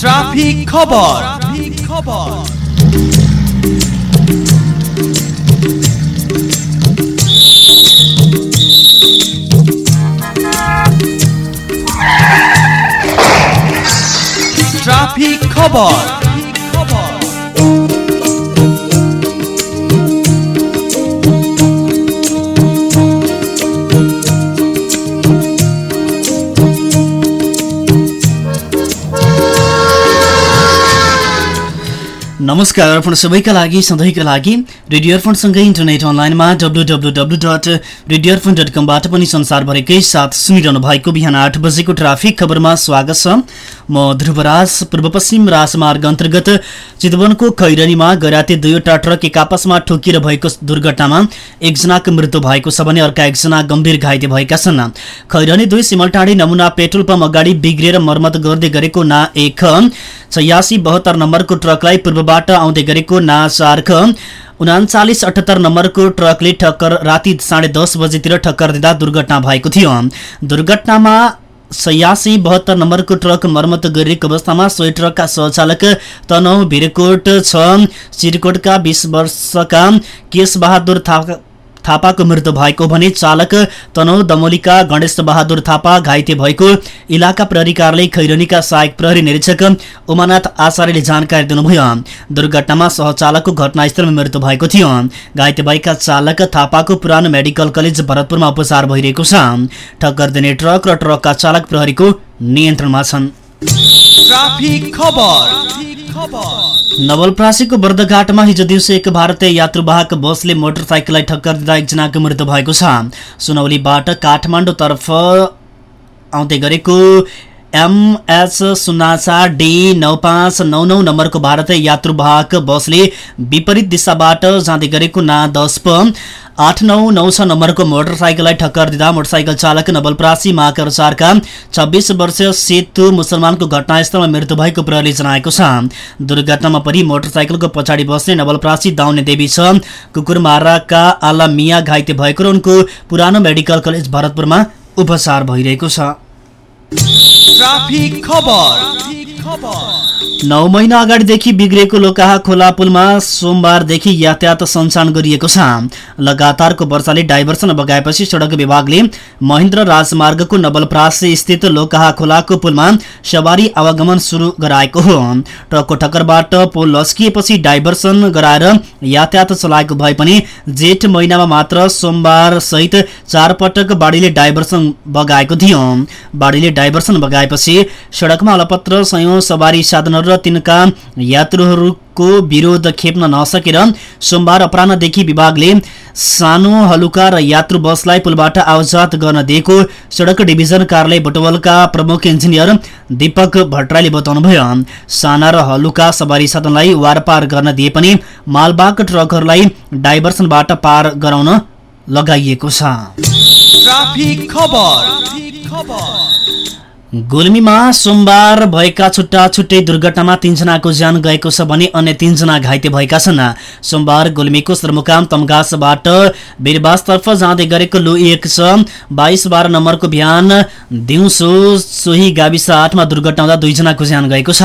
Traffic खबर खबर traffic खबर नमस्कार अर्पण सबैका लागि सधैँका लागि रेडियो अर्पणसँगै इन्टरनेट अनलाइनमा W W W dot radio Arpan dot कमबाट पनि संसारभरिकै साथ सुनिरहनु भएको बिहान आठ बजेको ट्राफिक खबरमा स्वागत छ। म ध्रुवराज पूर्व पश्चिम राजमार्ग अन्तर्गत चितवनको खैरनीमा गैराती दुईवटा ट्रक एक आपसमा ठोकिएर भएको दुर्घटनामा एकजनाको मृत्यु भएको छ भने अर्का एकजना गम्भीर घाइते भएका छन्। खैरनी दुई सिमलटाँडी नमुना पेट्रोल पम्प अगाडि बिग्रिएर मर्मत गर्दै गरेको ना एक छयासी बहत्तर नम्बरको ट्रकलाई पूर्वबाट आउँदै गरेको ना चार्ख उनाचालिस अठहत्तर नम्बरको ट्रकले ठक्कर राति साढे दस बजेतिर ठक्कर दिँदा दुर्घटना भएको थियो। दुर्घटनामा सयासी बहत्तर नम्बरको ट्रक मर्मत गरिएको अवस्थामा सोही ट्रकका सहचालक तनहु भिरकोट छ। चिरकोटका बिस वर्षका केश बहादुर थापा थापाको मृत्यु भएको भने चालक तनहु दमोलीका गणेश बहादुर थापा घाइते भएको इलाका प्रहरी कार्यालय खैरनीका सहायक प्रहरी निरीक्षक उमानाथ आचार्यले जानकारी दिनुभयो। दुर्घटनामा सहचालकको घटनास्थलमा मृत्यु भएको थियो। घाइते भएका चालक थापाको पुरानो मेडिकल कलेज भरतपुरमा उपचार भइरहेको छ। ठक्कर दिने ट्रक र ट्रकका चालक प्रहरीको नियन्त्रणमा छन्। नवलप्रासीको बर्दघाटमा हिजो दिउँसो एक भारतीय यात्रुवाहक बसले मोटरसाइकललाई ठक्कर दिँदा एकजनाको मृत्यु भएको छ। सुनौलीबाट काठमाडौँतर्फ आउँदै गरेको एमएच शून्य डी नौ पाँच नौ नौ नम्बरको भारतीय यात्रुवाहक बसले विपरीत दिशाबाट जाँदै गरेको ना दस प आठ नौ नौ छ नम्बरको मोटरसाइकललाई ठक्कर दिँदा मोटरसाइकल चालक नवलप्रासी महाकर चारका छब्बिस वर्षीय सेतु मुसलमानको घटनास्थलमा मृत्यु भएको प्रहरीले जनाएको छ। दुर्घटनामा परि मोटरसाइकलको पछाडि बस्ने नवलप्रासी दाउने देवी छ। कुकुरमाराका आला मिया घाइते भएको र उनको पुरानो मेडिकल कलेज भरतपुरमा उपचार भइरहेको छ। नौ महिना अगाडिदेखि बिग्रेको लोकाहा खोला पुलमा सोमबारदेखि यातायात सञ्चालन गरिएको छ। लगातारको वर्षाले डाइभर्सन बगाएपछि सडक विभागले महेन्द्र राजमार्गको नवलप्रासी स्थित लोकाहा खोलाको पुलमा सवारी आवागमन सुरु गराएको हो। ट्रकको ठक्करबाट पुल लस्किएपछि डाइभर्सन गराएर यातायात चलाएको भए पनि जेठ महिनामा मात्र सोमबार सहित चार पटक बाढीले डाइभर्सन बगाएको थियो। बाढीले डाइभर्सन बगाएपछि सडकमा अलपत्र सयौं सवारी साधनहरू र तिनका यात्रुहरूको विरोध खेप्न नसकेर सोमबार अपरान्हदेखि विभागले सानो हलुका र यात्रु बसलाई पुलबाट आवजात गर्न दिएको सडक डिभिजन कार्यालय बुटवलका प्रमुख इन्जिनियर दीपक भट्टराईले बताउनुभयो। साना र हलुका सवारी साधनलाई वारपार गर्न दिए पनि मालबाग ट्रकहरूलाई डाइभर्सनबाट पार गराउन लगाइएको छ। गुल्मीमा सोमबार भएका छुट्टा छुट्टै दुर्घटनामा तीनजनाको ज्यान गएको छ भने अन्य तीनजना घाइते भएका छन्। सोमबार गुल्मीको सरमुकाम तमगासबाट वीरबासतर्फ जाँदै गरेको लु एक छ। बाइस बाह्र नम्बरको बिहान दिउँसो सोही गाविस आठमा दुर्घटना हुँदा दुईजनाको ज्यान गएको छ।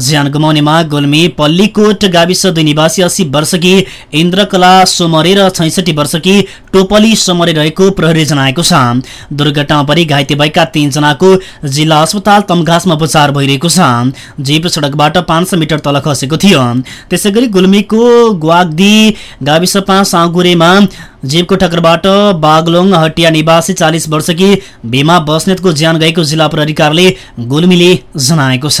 ज्यान गुमाउनेमा गुल्मी पल्लीकोट गाविस दुई निवासी अस्सी वर्षकी इन्द्रकला सोमरे र छैसठी वर्षकी टोपली सोमरे रहेको प्रहरी जनाएको छ। दुर्घटनामा परि घाइते भएका तीनजनाको जिल्ला अस्पताल तमघासमा उपचार भइरहेको छ। जीप सडकबाट पाँच सय मिटर तल खसेको थियो। त्यसै गरी गुल्मीको ग्वाग्दी गाविस पाँच साँगुरेमा जीपको ठक्करबाट बागलोङ हटिया निवासी चालिस वर्षकी भीमा बस्नेतको ज्यान गएको जिल्ला प्रहरी कार्यालय गुल्मीले जनाएको छ।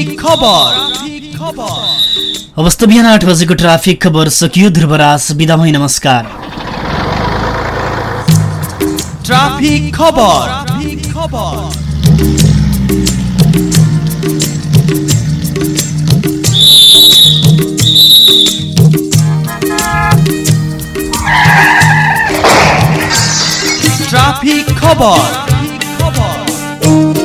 ट्राफिक खबर। खबर। अवस्था बिहान आठ बजेको ट्राफिक खबर सकियो। ध्रुवराज बिदा भई नमस्कार। ट्राफिक खबर। ट्राफिक खबर। ट्राफिक खबर। ट्राफिक खबर।